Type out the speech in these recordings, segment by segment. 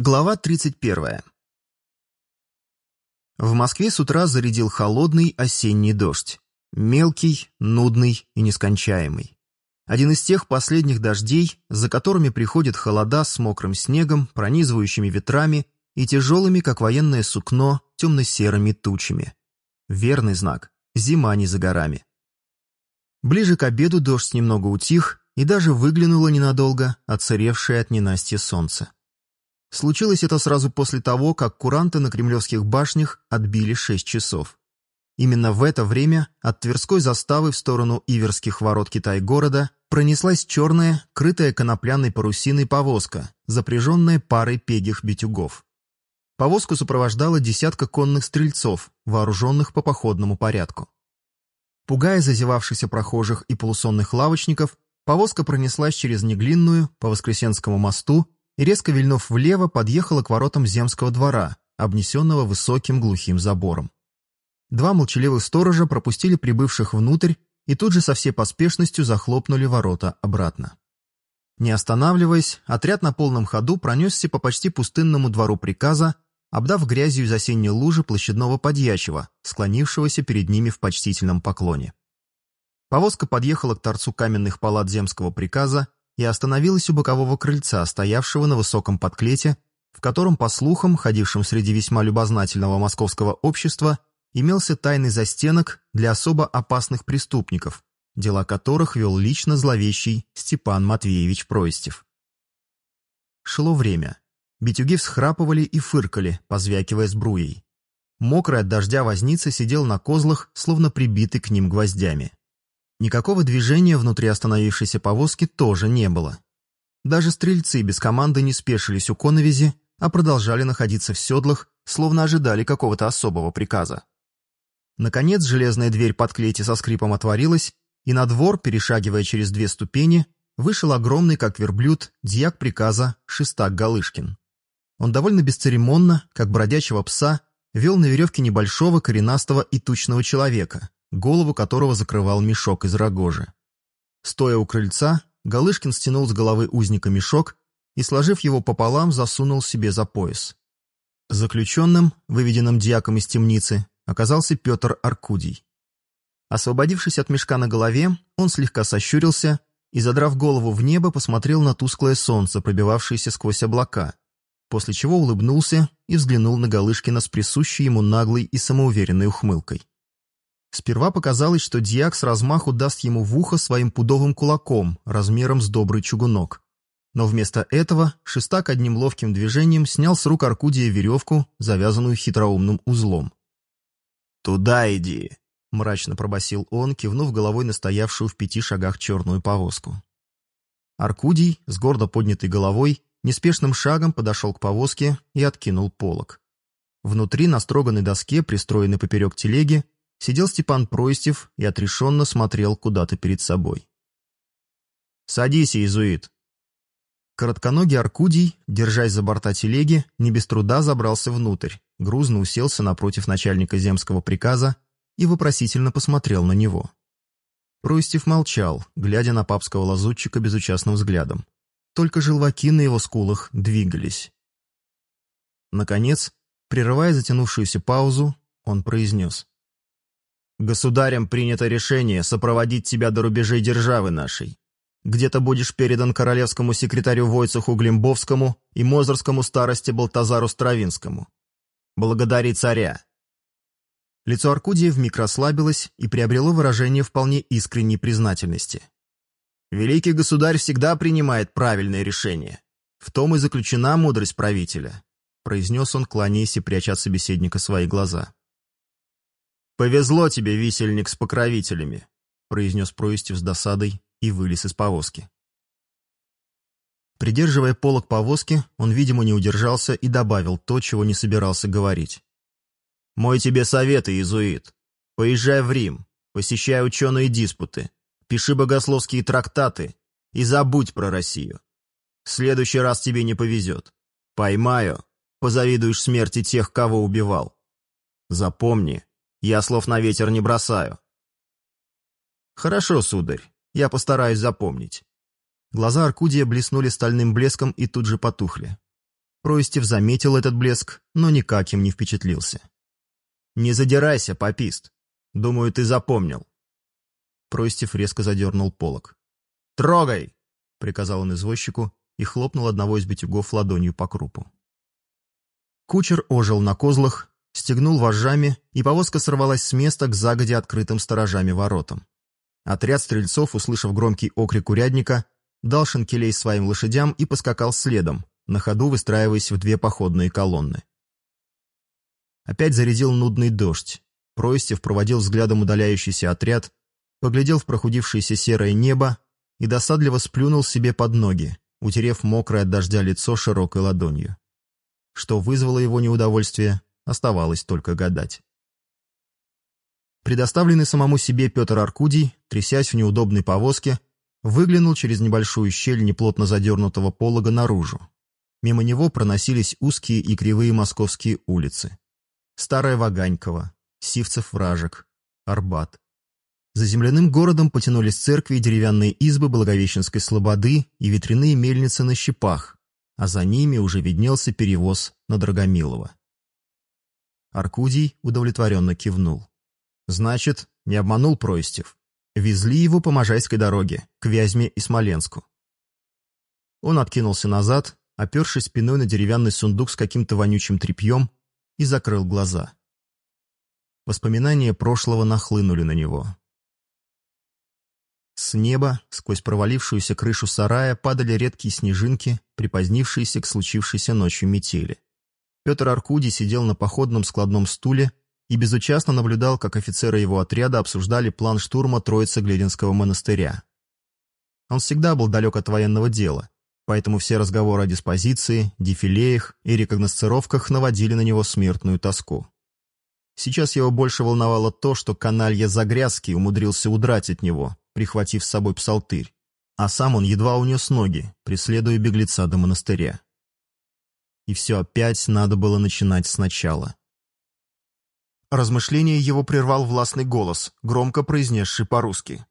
Глава 31. В Москве с утра зарядил холодный осенний дождь. Мелкий, нудный и нескончаемый. Один из тех последних дождей, за которыми приходят холода с мокрым снегом, пронизывающими ветрами и тяжелыми, как военное сукно, темно-серыми тучами. Верный знак. Зима не за горами. Ближе к обеду дождь немного утих, и даже выглянуло ненадолго, отсыревшее от ненастья солнце. Случилось это сразу после того, как куранты на кремлевских башнях отбили 6 часов. Именно в это время от Тверской заставы в сторону Иверских ворот Китай-города пронеслась черная, крытая конопляной парусиной повозка, запряженная парой пегих битюгов. Повозку сопровождала десятка конных стрельцов, вооруженных по походному порядку. Пугая зазевавшихся прохожих и полусонных лавочников, повозка пронеслась через Неглинную по Воскресенскому мосту и, резко вильнув влево, подъехала к воротам земского двора, обнесенного высоким глухим забором. Два молчаливых сторожа пропустили прибывших внутрь и тут же со всей поспешностью захлопнули ворота обратно. Не останавливаясь, отряд на полном ходу пронесся по почти пустынному двору приказа, обдав грязью из осенней лужи площадного подьячего, склонившегося перед ними в почтительном поклоне. Повозка подъехала к торцу каменных палат земского приказа и остановилась у бокового крыльца, стоявшего на высоком подклете, в котором, по слухам, ходившим среди весьма любознательного московского общества, имелся тайный застенок для особо опасных преступников, дела которых вел лично зловещий Степан Матвеевич Проистев. Шло время. Битюги всхрапывали и фыркали, позвякивая сбруей. Мокрый от дождя возница сидел на козлах, словно прибитый к ним гвоздями. Никакого движения внутри остановившейся повозки тоже не было. Даже стрельцы без команды не спешились у коновизи, а продолжали находиться в седлах, словно ожидали какого-то особого приказа. Наконец железная дверь под клете со скрипом отворилась, и на двор, перешагивая через две ступени, вышел огромный, как верблюд, дьяк приказа Шестак Галышкин. Он довольно бесцеремонно, как бродячего пса, вел на веревке небольшого, коренастого и тучного человека, голову которого закрывал мешок из рогожи. Стоя у крыльца, Галышкин стянул с головы узника мешок и, сложив его пополам, засунул себе за пояс. Заключенным, выведенным дьяком из темницы, оказался Петр Аркудий. Освободившись от мешка на голове, он слегка сощурился и, задрав голову в небо, посмотрел на тусклое солнце, пробивавшееся сквозь облака, после чего улыбнулся и взглянул на Галышкина с присущей ему наглой и самоуверенной ухмылкой. Сперва показалось, что дьяк с размаху даст ему в ухо своим пудовым кулаком, размером с добрый чугунок. Но вместо этого Шестак одним ловким движением снял с рук Аркудия веревку, завязанную хитроумным узлом. «Туда иди!» — мрачно пробасил он, кивнув головой на стоявшую в пяти шагах черную повозку. Аркудий, с гордо поднятой головой, неспешным шагом подошел к повозке и откинул полог. Внутри на строганной доске, пристроенной поперек телеги, сидел Степан Проистев и отрешенно смотрел куда-то перед собой. «Садись, иезуит!» Коротконогий Аркудий, держась за борта телеги, не без труда забрался внутрь, грузно уселся напротив начальника земского приказа и вопросительно посмотрел на него. Проистев молчал, глядя на папского лазутчика безучастным взглядом. Только желваки на его скулах двигались. Наконец, прерывая затянувшуюся паузу, он произнес. Государем принято решение сопроводить тебя до рубежей державы нашей. Где то будешь передан королевскому секретарю Войцеху Глимбовскому и мозырскому старости Балтазару Стравинскому. Благодари царя». Лицо Аркудия вмиг расслабилось и приобрело выражение вполне искренней признательности. «Великий государь всегда принимает правильные решения. В том и заключена мудрость правителя», произнес он, кланяясь и пряча от собеседника свои глаза. «Повезло тебе, висельник с покровителями», — произнес Проистев с досадой и вылез из повозки. Придерживая полок повозки, он, видимо, не удержался и добавил то, чего не собирался говорить. «Мой тебе совет, иезуит. Поезжай в Рим, посещай ученые диспуты, пиши богословские трактаты и забудь про Россию. В следующий раз тебе не повезет. Поймаю, позавидуешь смерти тех, кого убивал. Запомни, я слов на ветер не бросаю. Хорошо, сударь, я постараюсь запомнить. Глаза Аркудия блеснули стальным блеском и тут же потухли. Проистев заметил этот блеск, но никак им не впечатлился. «Не задирайся, попист. Думаю, ты запомнил». Проистев резко задернул полок. «Трогай!» — приказал он извозчику и хлопнул одного из битюгов ладонью по крупу. Кучер ожил на козлах, стегнул вожжами, и повозка сорвалась с места к загоде открытым сторожами воротам. Отряд стрельцов, услышав громкий окрик урядника, дал шинкелей своим лошадям и поскакал следом, на ходу выстраиваясь в две походные колонны. Опять зарядил нудный дождь. Проистев проводил взглядом удаляющийся отряд, поглядел в прохудившееся серое небо и досадливо сплюнул себе под ноги, утерев мокрое от дождя лицо широкой ладонью. Что вызвало его неудовольствие, оставалось только гадать. Предоставленный самому себе Петр Аркудий, трясясь в неудобной повозке, выглянул через небольшую щель неплотно задернутого полога наружу. Мимо него проносились узкие и кривые московские улицы. Старая Ваганькова, Сивцев-Вражек, Арбат. За земляным городом потянулись церкви и деревянные избы Благовещенской слободы и ветряные мельницы на щепах, а за ними уже виднелся перевоз на Драгомилово. Аркудий удовлетворенно кивнул. Значит, не обманул Проистев. Везли его по Можайской дороге, к Вязьме и Смоленску. Он откинулся назад, опершись спиной на деревянный сундук с каким-то вонючим тряпьем, и закрыл глаза. Воспоминания прошлого нахлынули на него. С неба, сквозь провалившуюся крышу сарая, падали редкие снежинки, припозднившиеся к случившейся ночью метели. Петр Аркудий сидел на походном складном стуле и безучастно наблюдал, как офицеры его отряда обсуждали план штурма Троицы-Глединского монастыря. Он всегда был далек от военного дела, поэтому все разговоры о диспозиции, дефилеях и рекогносцировках наводили на него смертную тоску. Сейчас его больше волновало то, что каналья Загрязский умудрился удрать от него, прихватив с собой псалтырь, а сам он едва унес ноги, преследуя беглеца до монастыря. И все опять надо было начинать сначала. Размышление его прервал властный голос, громко произнесший по-русски.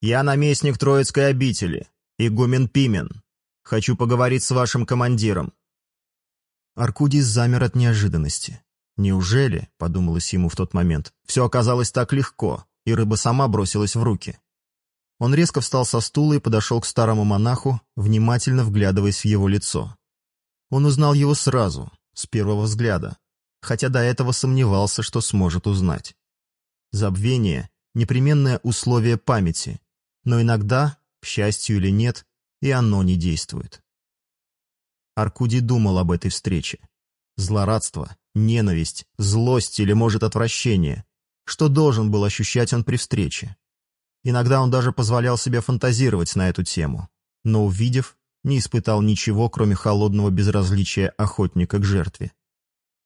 «Я наместник Троицкой обители, игумен Пимен. Хочу поговорить с вашим командиром». Аркудий замер от неожиданности. «Неужели, — подумалось ему в тот момент, — все оказалось так легко, и рыба сама бросилась в руки?» Он резко встал со стула и подошел к старому монаху, внимательно вглядываясь в его лицо. Он узнал его сразу, с первого взгляда, хотя до этого сомневался, что сможет узнать. Забвение — непременное условие памяти, но иногда, к счастью или нет, и оно не действует. Аркудий думал об этой встрече. Злорадство, ненависть, злость или, может, отвращение. Что должен был ощущать он при встрече? Иногда он даже позволял себе фантазировать на эту тему, но, увидев, не испытал ничего, кроме холодного безразличия охотника к жертве.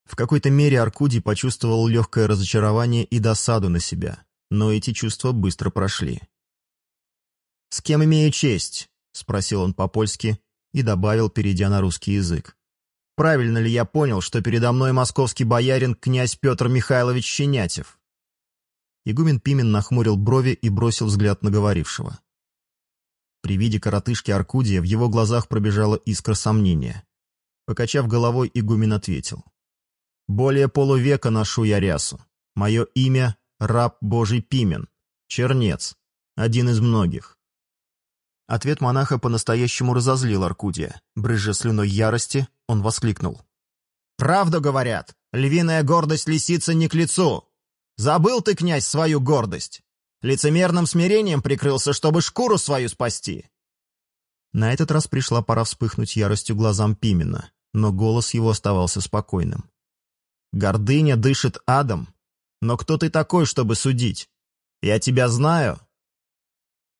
В какой-то мере Аркудий почувствовал легкое разочарование и досаду на себя, но эти чувства быстро прошли. «С кем имею честь?» — спросил он по-польски и добавил, перейдя на русский язык. «Правильно ли я понял, что передо мной московский боярин князь Петр Михайлович Щенятев?» Игумен Пимен нахмурил брови и бросил взгляд на говорившего. При виде коротышки Аркудия в его глазах пробежала искра сомнения. Покачав головой, игумен ответил. Более полувека ношу я рясу. Мое имя — раб Божий Пимен, чернец, один из многих. Ответ монаха по-настоящему разозлил Аркудия. Брызжа слюной ярости, он воскликнул. «Правду говорят! Львиная гордость лисицы не к лицу! Забыл ты, князь, свою гордость! Лицемерным смирением прикрылся, чтобы шкуру свою спасти!» На этот раз пришла пора вспыхнуть яростью глазам Пимена, но голос его оставался спокойным. Гордыня дышит адом. Но кто ты такой, чтобы судить? Я тебя знаю?»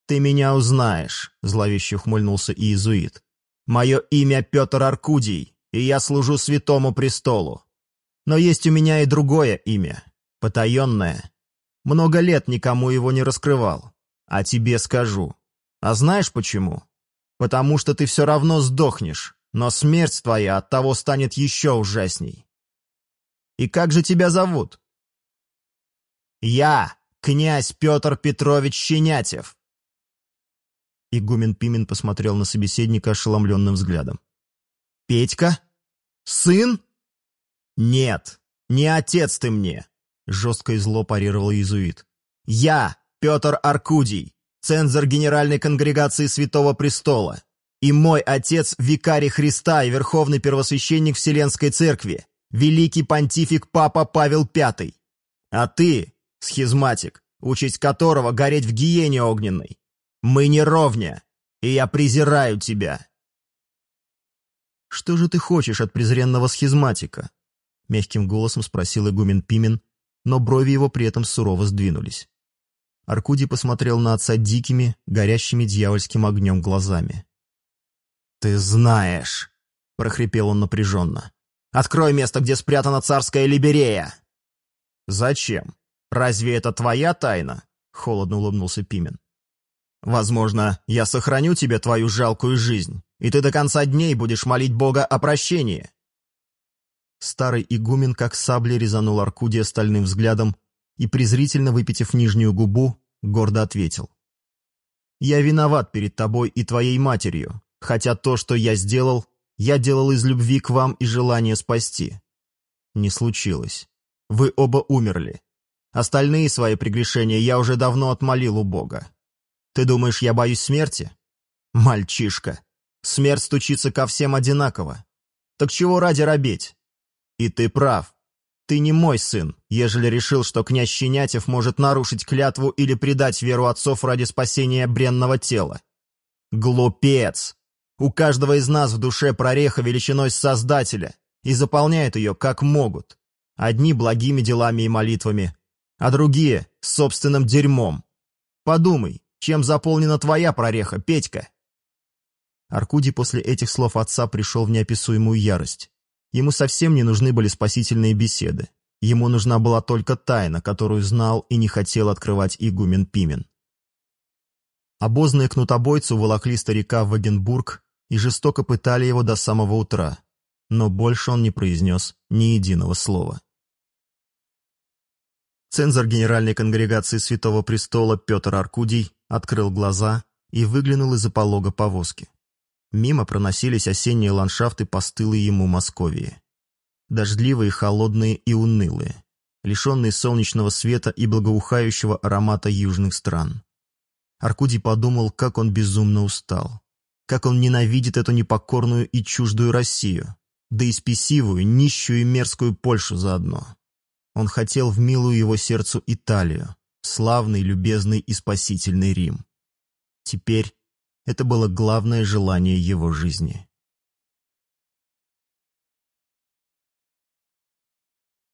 «Ты меня узнаешь», — зловеще ухмыльнулся иезуит. «Мое имя Петр Аркудий, и я служу святому престолу. Но есть у меня и другое имя, потаенное. Много лет никому его не раскрывал, а тебе скажу. А знаешь почему? Потому что ты все равно сдохнешь, но смерть твоя от того станет еще ужасней. И как же тебя зовут?» «Я, князь Петр Петрович Щенятев!» Игумен Пимен посмотрел на собеседника ошеломленным взглядом. «Петька? Сын? Нет, не отец ты мне, жестко и зло парировал иезуит. Я, Петр Аркудий, цензор Генеральной конгрегации Святого Престола, и мой отец – викарий Христа и верховный первосвященник Вселенской Церкви, великий понтифик Папа Павел V. А ты – схизматик, участь которого гореть в гиене огненной. Мы не ровня, и я презираю тебя. «Что же ты хочешь от презренного схизматика?» — мягким голосом спросил игумен Пимен, но брови его при этом сурово сдвинулись. Аркудий посмотрел на отца дикими, горящими дьявольским огнем глазами. «Ты знаешь!» — прохрипел он напряженно. «Открой место, где спрятана царская либерея!» «Зачем? Разве это твоя тайна?» — холодно улыбнулся Пимен. «Возможно, я сохраню тебе твою жалкую жизнь, и ты до конца дней будешь молить Бога о прощении!» Старый игумен как саблей резанул Аркудия стальным взглядом и, презрительно выпитив нижнюю губу, гордо ответил. «Я виноват перед тобой и твоей матерью, хотя то, что я сделал, я делал из любви к вам и желания спасти. Не случилось. Вы оба умерли. Остальные свои прегрешения я уже давно отмолил у Бога. Ты думаешь, я боюсь смерти? Мальчишка. Смерть стучится ко всем одинаково. Так чего ради робеть? И ты прав. Ты не мой сын, ежели решил, что князь Щенятев может нарушить клятву или предать веру отцов ради спасения бренного тела. Глупец! У каждого из нас в душе прореха величиной Создателя, и заполняют ее как могут. Одни благими делами и молитвами, а другие — собственным дерьмом. Подумай, чем заполнена твоя прореха, Петька?» Аркудий после этих слов отца пришел в неописуемую ярость. Ему совсем не нужны были спасительные беседы. Ему нужна была только тайна, которую знал и не хотел открывать игумен Пимен. Обозные кнутобойцы уволокли старика в Вагенбург и жестоко пытали его до самого утра, но больше он не произнес ни единого слова. Цензор Генеральной конгрегации Святого Престола Петр Аркудий открыл глаза и выглянул из-за полога повозки. Мимо проносились осенние ландшафты постылые ему Московии. Дождливые, холодные и унылые, лишенные солнечного света и благоухающего аромата южных стран. Аркудий подумал, как он безумно устал как он ненавидит эту непокорную и чуждую Россию, да и спесивую, нищую и мерзкую Польшу заодно. Он хотел в милую его сердцу Италию, славный, любезный и спасительный Рим. Теперь это было главное желание его жизни.